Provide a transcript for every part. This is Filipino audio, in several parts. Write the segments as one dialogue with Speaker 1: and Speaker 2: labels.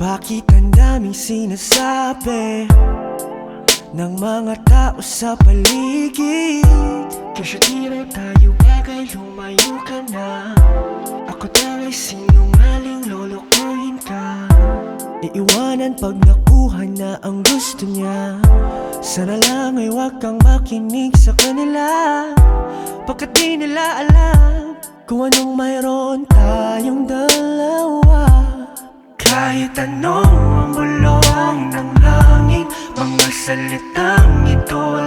Speaker 1: Bakit ang daming sinasabi Ng mga tao sa paligid? Kasi tira tayo bagay, lumayo ka na. Ako daw ay sinungaling, lolokohin ka. Iiwanan pag nakuha na ang gusto niya. Sana lang ay wag kang makinig sa kanila. Pagkat di nila alam Kung anong mayroon tayong dalawa Kahit anong ang bulong ng hangin Mga salitang ito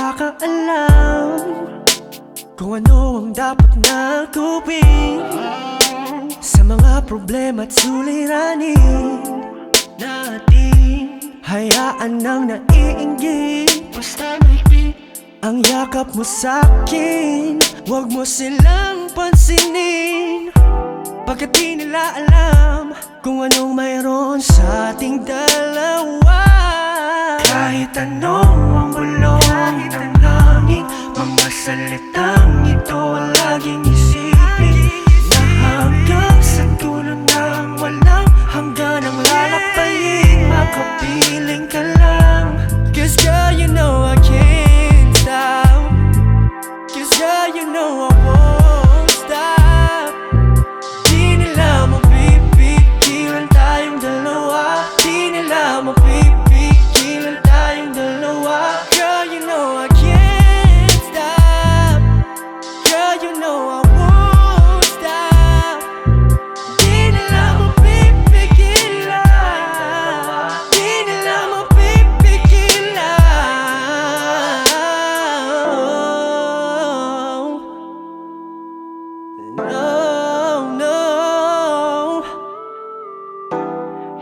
Speaker 1: makakaalam Kung ano ang dapat na gawin Sa mga problema at suliranin Natin. Hayaan nang naiinggit Basta may ang yakap mo sa'kin Huwag mo silang pansinin. Pagkat di nila alam Kung anong mayroon sa ating dalawa Kahit anong ang bulong ng hangin Mga salitang ito laging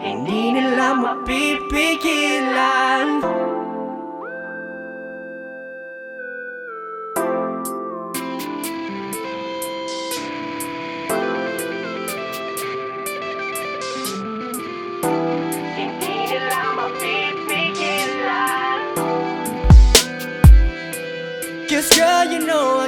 Speaker 1: Hindi nila mapipigilan Hindi nila mapipigilan Cause girl, you know I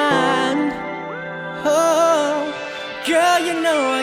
Speaker 1: you know I